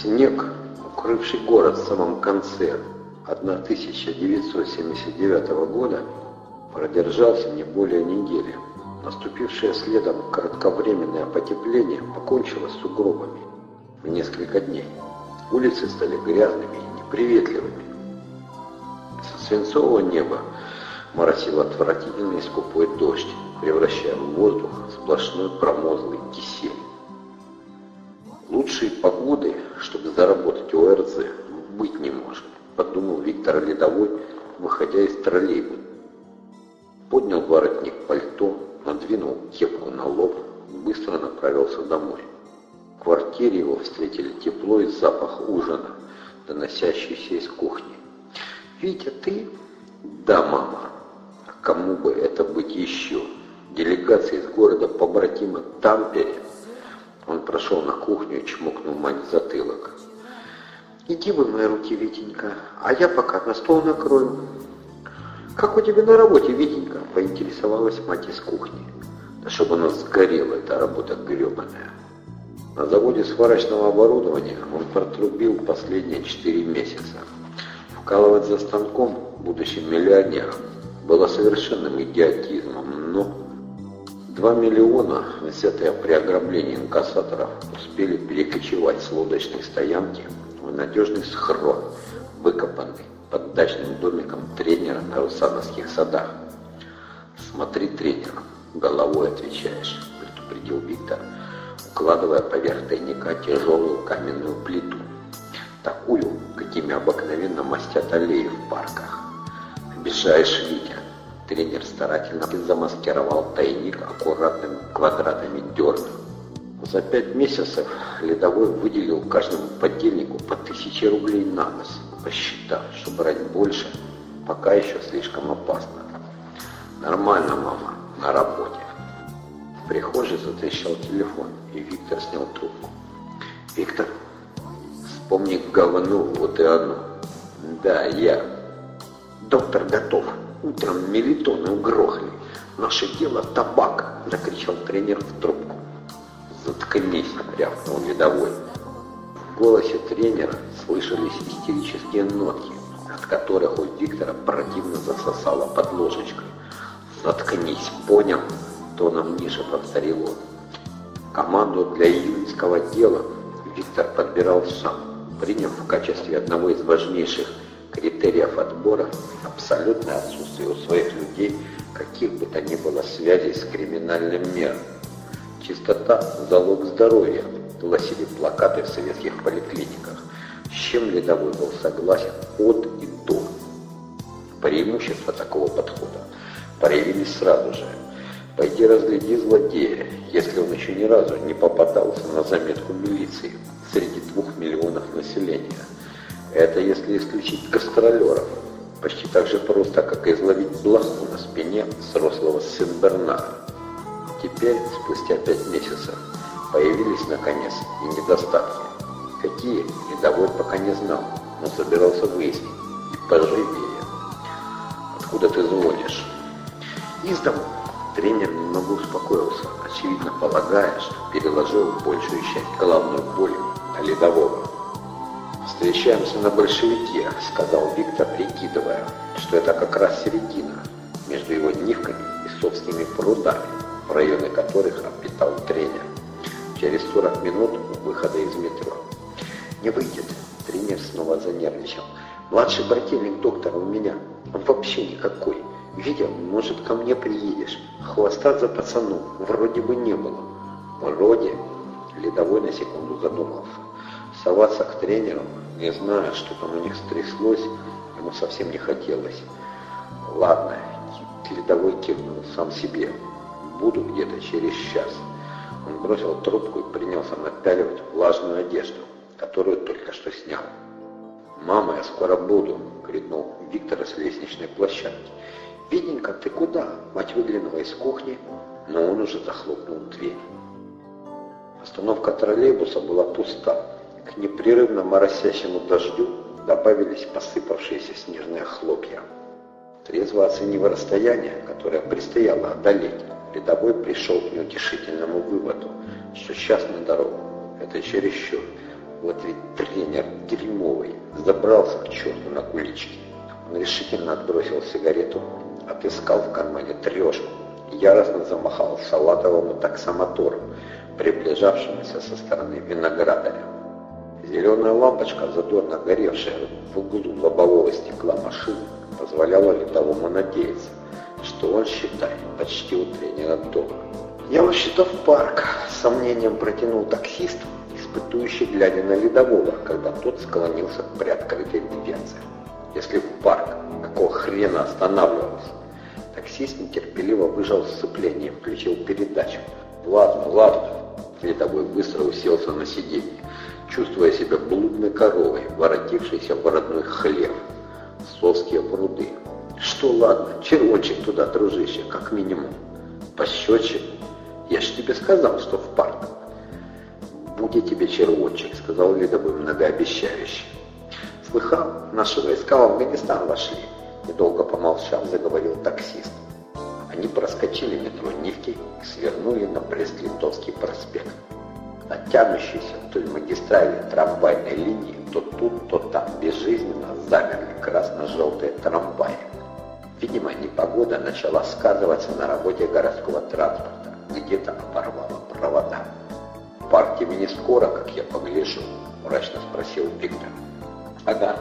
Снег, укрывший город в самом конце 1979 года, продержался не более недели. Наступившее следом кратковременное потепление покончило с сугробами в несколько дней. Улицы стали грязными и неприветливыми. Со свинцового неба моросил отвратительный скупой дождь, превращая в воздух сплошной промозглый кисель. Лучшей погоды, чтобы заработать ОРЗ, быть не может, подумал Виктор Ледовой, выходя из троллейбуса. Поднял воротник пальто, надвинул кепку на лоб быстро направился домой. В квартире его встретили тепло и запах ужина, доносящийся из кухни. «Витя, ты?» «Да, мама. А кому бы это быть еще? Делегация из города побратима Тампере?» Он прошел на кухню и чмокнул мать в затылок. «Иди вымой руки, Витенька, а я пока на стол накрою». «Как у тебя на работе, Витенька?» – поинтересовалась мать из кухни. «Да чтобы она сгорела, эта работа гребаная». На заводе сварочного оборудования он протрубил последние четыре месяца. Вкалывать за станком будущим миллионером было совершенным идиотизмом, но 2 миллиона, взятые при ограблении инкассаторов, успели перекочевать с лодочной стоянки в надежный схрон, выкопанный под дачным домиком тренера на Русановских садах. «Смотри, тренер, головой отвечаешь», — предупредил Виктор, укладывая поверх тайника тяжелую каменную плиту, такую, какими обыкновенно мастят аллеи в парках. «Обижаешь, Витя», Тренер старательно замаскировал тайник аккуратными квадратами дерна. За пять месяцев Ледовой выделил каждому подельнику по тысяче рублей на год, посчитав, что брать больше пока еще слишком опасно. Нормально, мама, на работе. В прихожей затрещал телефон, и Виктор снял трубку. Виктор, вспомни говно, вот и оно. Да, я. Доктор готов. Утром мелитоны угрохали. Наше дело табак, закричал тренер в трубку. Заткнись, рявкнул ледовой. В голосе тренера слышались истерические нотки, от которых у Виктора противно засосало под ложечкой. «Заткнись, понял?» — тоном ниже повторил он. Команду для июньского дела Виктор подбирал сам, приняв в качестве одного из важнейших критериев отбора абсолютное отсутствие у своих людей каких бы то ни было связей с криминальным миром. Чистота – залог здоровья, гласили плакаты в советских поликлиниках, с чем Ледовой был согласен от и до. Преимущества такого подхода проявились сразу же. Пойди разгляди злодея, если он еще ни разу не попадался на заметку милиции среди двух миллионов населения – это если исключить гастролеров. Почти так же просто, как и изловить блоху на спине взрослого Сен-Бернара. Теперь, спустя пять месяцев, появились, наконец, и недостатки. Какие, Недовой пока не знал, но собирался выяснить. И поживее. «Откуда ты звонишь?» «Из дому». Тренер немного успокоился, очевидно полагая, что переложил большую часть головной боли на ледового. «Встречаемся на большевике», — сказал Виктор, прикидывая, что это как раз середина между его дневками и собственными прудами, в районе которых обитал тренер. Через 40 минут выхода из метро. «Не выйдет», — тренер снова занервничал. «Младший брательник доктора у меня. Он вообще никакой. Видел, может, ко мне приедешь. Хвоста за пацану вроде бы не было». «Вроде?» — Ледовой на секунду задумался. Соваться к тренеру, не зная, что там у них стряслось, ему совсем не хотелось. Ладно, ледовой кивнул сам себе. Буду где-то через час. Он бросил трубку и принялся напяливать влажную одежду, которую только что снял. «Мама, я скоро буду!» — крикнул Виктор с лестничной площадки. «Виденька, ты куда?» Мать выглянула из кухни, но он уже захлопнул дверь. Остановка троллейбуса была пуста. К непрерывно моросящему дождю добавились посыпавшиеся снежные хлопья. Трезво оценив расстояние, которое предстояло одолеть, рядовой пришел к неутешительному выводу, что сейчас на дорогу. Это чересчур. Вот ведь тренер дерьмовый забрался к черту на кулички. Он решительно отбросил сигарету, отыскал в кармане трешку и яростно замахал салатовым таксомотором, приближавшимся со стороны виноградаря. Зеленая лампочка, задорно горевшая в углу лобового стекла машины, позволяла летовому надеяться, что он, считает, почти у тренера дома. «Я в парк», — с сомнением протянул таксист, испытующий, глядя на ледового, когда тот склонился к приоткрытой дверце. «Если в парк, какого хрена останавливался?» Таксист нетерпеливо выжал сцепление, включил передачу. «Ладно, ладно». Ледовой быстро уселся на сиденье, чувствуя себя блудной коровой, воротившейся в родной хлеб. Совские пруды. Что ладно, червончик туда, дружище, как минимум. Пощечек. Я ж тебе сказал, что в парк. Будет тебе червончик, сказал Ледовой многообещающе. Слыхал, наши войска в Афганистан вошли. Недолго помолчав, заговорил таксист. Они проскочили метро Нивки и свернули на Брест-Литовский проспект. На тянущейся вдоль магистрали трамвайной линии то тут, то там безжизненно замерли красно-желтые трамваи. Видимо, непогода начала сказываться на работе городского транспорта, где-то оборвала провода. «В парке имени скоро, как я погляжу?» – мрачно спросил Виктор. «Ага,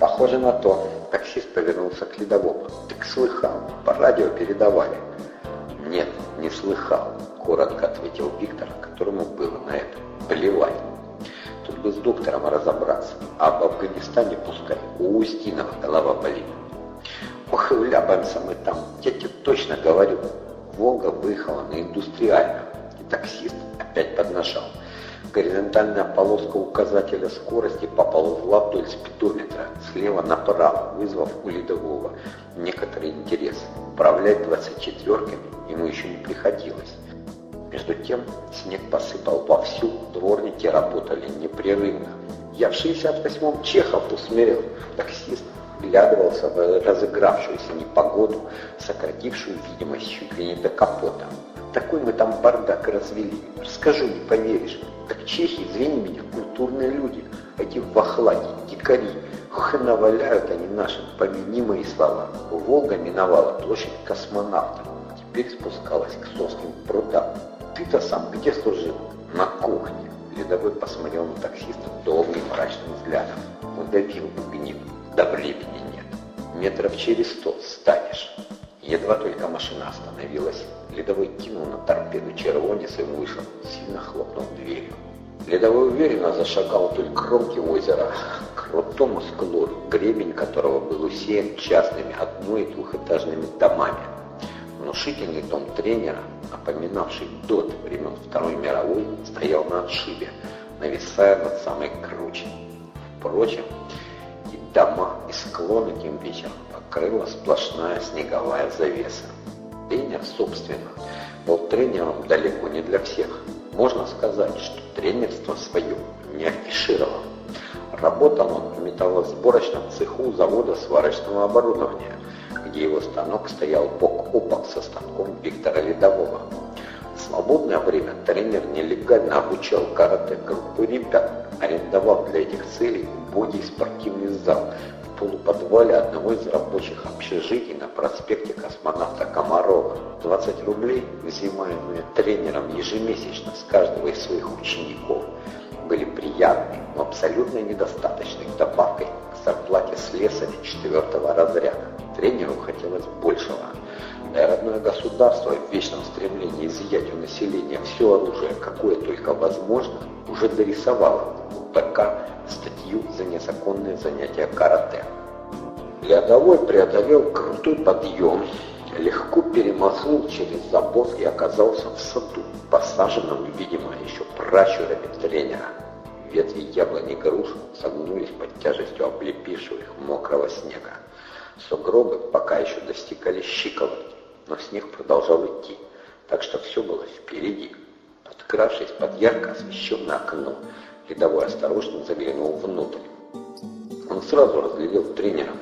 похоже на то». Таксист повернулся к ледовому. «Так слыхал, по радио передавали». «Нет, не слыхал», – коротко ответил Виктор, которому было на это плевать. Тут бы с доктором разобраться, а об Афганистане пускай у Устинова голова болит. Ох, и вляпаемся мы там, я тебе точно говорю. Волга выехала на индустриально, и таксист опять поднажал. Горизонтальная полоска указателя скорости поползла вдоль спидометра слева направо, вызвав у ледового некоторый интерес. Управлять 24-ками ему еще не приходилось. Между тем снег посыпал вовсю, дворники работали непрерывно. Я в 68-м Чехов усмирил. Таксист вглядывался в разыгравшуюся непогоду, сократившую видимость чуть ли не до капота. Такой мы там бардак развели. Расскажу, не поверишь. Так чехи, извини меня, культурные люди. Эти вахлади, дикари. Ох, наваляют они нашим помянимые слова. Волга миновала площадь космонавтов. Теперь спускалась к Сосским прудам. Ты-то сам где служил? На кухне. Ледовой посмотрел на таксиста долгим мрачным взглядом. Удавил бы гнев. Да времени нет. Метров через сто станешь. Едва только машина остановилась, Ледовой кинул на торпеду червонец и вышел, сильно хлопнул дверью. Ледовой уверенно зашагал вдоль кромки озера, к крутому склону, гребень которого был усеян частными одно- и двухэтажными домами. Внушительный дом тренера, напоминавший дот времен Второй мировой, стоял на отшибе, нависая над самой кручей. Впрочем, и дома, и склоны тем вечером покрыла сплошная снеговая завеса. Тренер, собственно, был тренером далеко не для всех. Можно сказать, что тренерство свое не афишировал. Работал он в металлосборочном цеху завода сварочного оборудования, где его станок стоял бок о бок со станком Виктора Ледового. В свободное время тренер нелегально обучал карате группы ребят, арендовав для этих целей убогий спортивный зал в полуподвале одного из рабочих общежитий на проспекте космонавта Комарова. 20 рублей, взимаемые тренером ежемесячно с каждого из своих учеников, были приятной, но абсолютно недостаточной добавкой к зарплате слесаря четвертого разряда. Тренеру хотелось большего. И родное государство в вечном стремлении изъять у населения все оружие, какое только возможно, уже дорисовало в ПК статью за незаконное занятие карате. Рядовой преодолел крутой подъем, легко перемахнул через забор и оказался в саду, посаженном, видимо, еще пращурами тренера. Ветви яблони груш согнулись под тяжестью облепившего их мокрого снега. Сугробы пока еще достигали щиколотки, но снег продолжал идти, так что все было впереди. Подкравшись под ярко освещенное окно, рядовой осторожно заглянул внутрь. Он сразу разглядел тренера.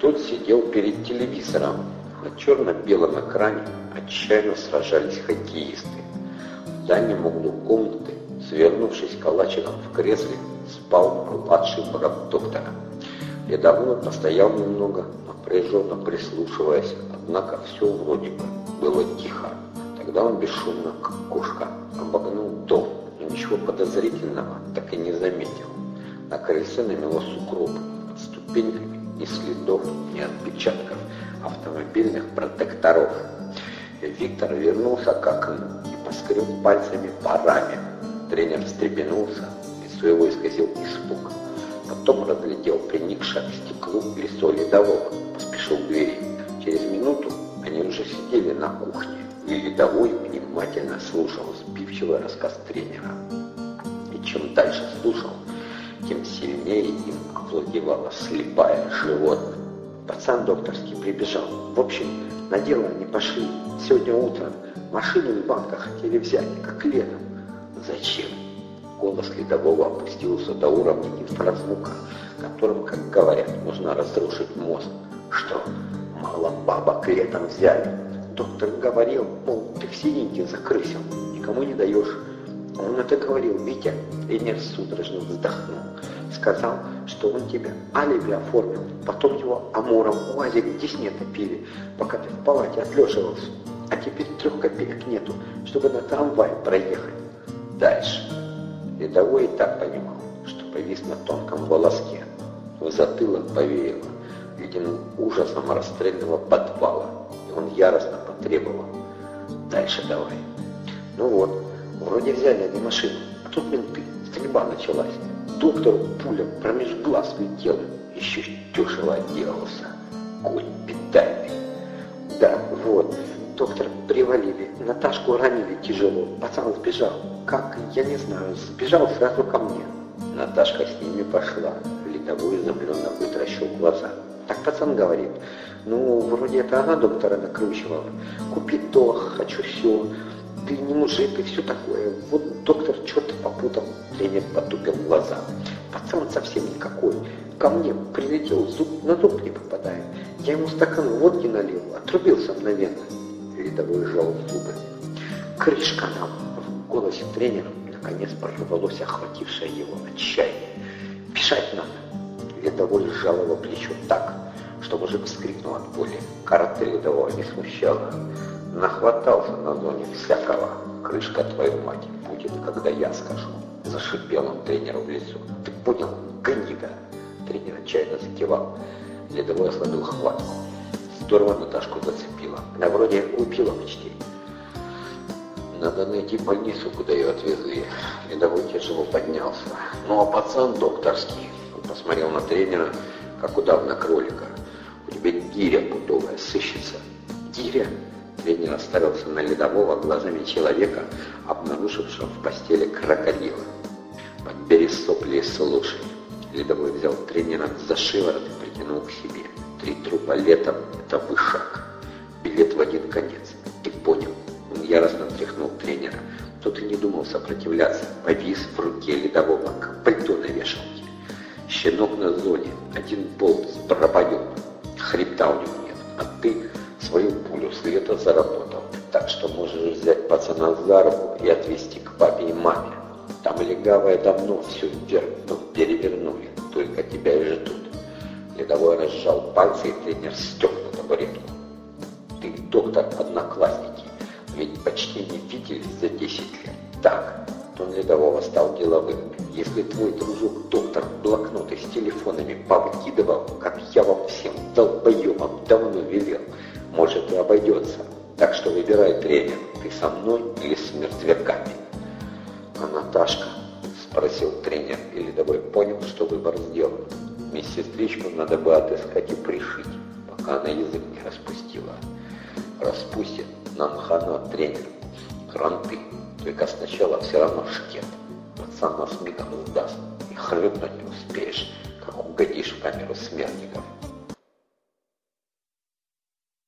Тот сидел перед телевизором. На черно-белом экране отчаянно сражались хоккеисты. В дальнем углу комнаты, свернувшись калачиком в кресле, спал младший брат доктора. Рядовой постоял немного, напряженно прислушиваясь, однако все вроде бы было тихо. Тогда он бесшумно, как кошка, обогнул дом, но ничего подозрительного так и не заметил. На крыльце намело сугроб, ступеньками ни следов, ни отпечатков автомобильных протекторов. И Виктор вернулся к окну и поскреб пальцами по раме. Тренер встрепенулся, лицо его исказил испуг. Потом разглядел приникшее к стеклу лицо ледового, поспешил к двери. Через минуту они уже сидели на кухне, и ледовой внимательно слушал сбивчивый рассказ тренера. И чем дальше слушал, тем сильнее им овладевала слепая животное. Пацан докторский прибежал. В общем, на дело они пошли. Сегодня утром машину из банка хотели взять, как летом. Зачем? Голос ледового опустился до уровня инфразвука, которым, как говорят, можно разрушить мозг. Что, мало бабок летом взяли? Доктор говорил, мол, ты все деньги закрысил, никому не даешь. Он это говорил, Витя. Тренер судорожно вздохнул. Сказал, что он тебе алиби оформил. Потом его амуром УАЗик десне топили, пока ты в палате отлеживался. А теперь трех копеек нету, чтобы на трамвай проехать. Дальше. Рядовой и так понимал, что повис на тонком волоске. В затылок повеяло ледяным ужасом расстрельного подвала. И он яростно потребовал. Дальше давай. Ну вот, вроде взяли они машину, а тут менты. Стрельба началась. Доктору пуля промеж глаз летела. Еще дешево отделался. Конь питальный. Да, вот. Доктор привалили. Наташку ранили тяжело. Пацан сбежал. Как? Я не знаю. Сбежал сразу ко мне. Наташка с ними пошла. Ледовой изумленно вытращил глаза. Так пацан говорит. Ну, вроде это она доктора накручивала. Купить то, хочу все ты не мужик и все такое. Вот доктор что-то попутал. Тренер потупил глаза. Пацан совсем никакой. Ко мне прилетел, зуб на зуб не попадает. Я ему стакан водки налил, отрубился мгновенно. Рядовой сжал зубы. Крышка нам. В голосе тренера наконец прорвалось охватившее его отчаяние. Бежать надо. Рядовой сжал его плечо так, что мужик вскрикнул от боли. Карате рядового не смущала. Нахватался на зоне всякого. Крышка твою мать будет, когда я скажу. Зашипел он тренеру в лицо. Ты понял, гнида? Тренер отчаянно закивал. Ледовой ослабил хватку. Здорово Наташку зацепила. Она вроде упила почти. Надо найти больницу, куда ее отвезли. Ледовой тяжело поднялся. Ну а пацан докторский. Посмотрел на тренера, как удав кролика. У тебя гиря пудовая сыщется. Гиря? Тренер оставился на ледового глазами человека, обнаружившего в постели крокодила. «Подбери сопли и слушай». Ледовой взял тренера за шиворот и притянул к себе. «Три трупа летом — это вышаг. Билет в один конец. Ты понял?» Он яростно тряхнул тренера. Тот и не думал сопротивляться. Повис в руке ледового, как пальто на вешалке. Щенок на зоне. Один болт с барабанем. Хребта у него нет. А ты свою пулю света заработал. Так что можешь взять пацана за руку и отвезти к папе и маме. Там легавое давно все вверх, но перевернули. Только тебя и ждут. Ледовой разжал пальцы, и тренер стек на табуретку. Ты доктор одноклассники, ведь почти не виделись за 10 лет. Так, тон Ледового стал деловым. Если твой дружок доктор блокноты с телефонами повыкидывал, как я вам всем долбоебам давно велел, может и обойдется. Так что выбирай тренер, ты со мной или с мертвяками. Наташка? Спросил тренер, и Ледовой понял, что выбор сделан. Медсестричку надо бы отыскать и пришить, пока она язык не распустила. Распустит нам хана тренер. Кранты, только сначала все равно шкет. Пацан нас мигом сдаст, и хлебнуть не успеешь, как угодишь в камеру смертников.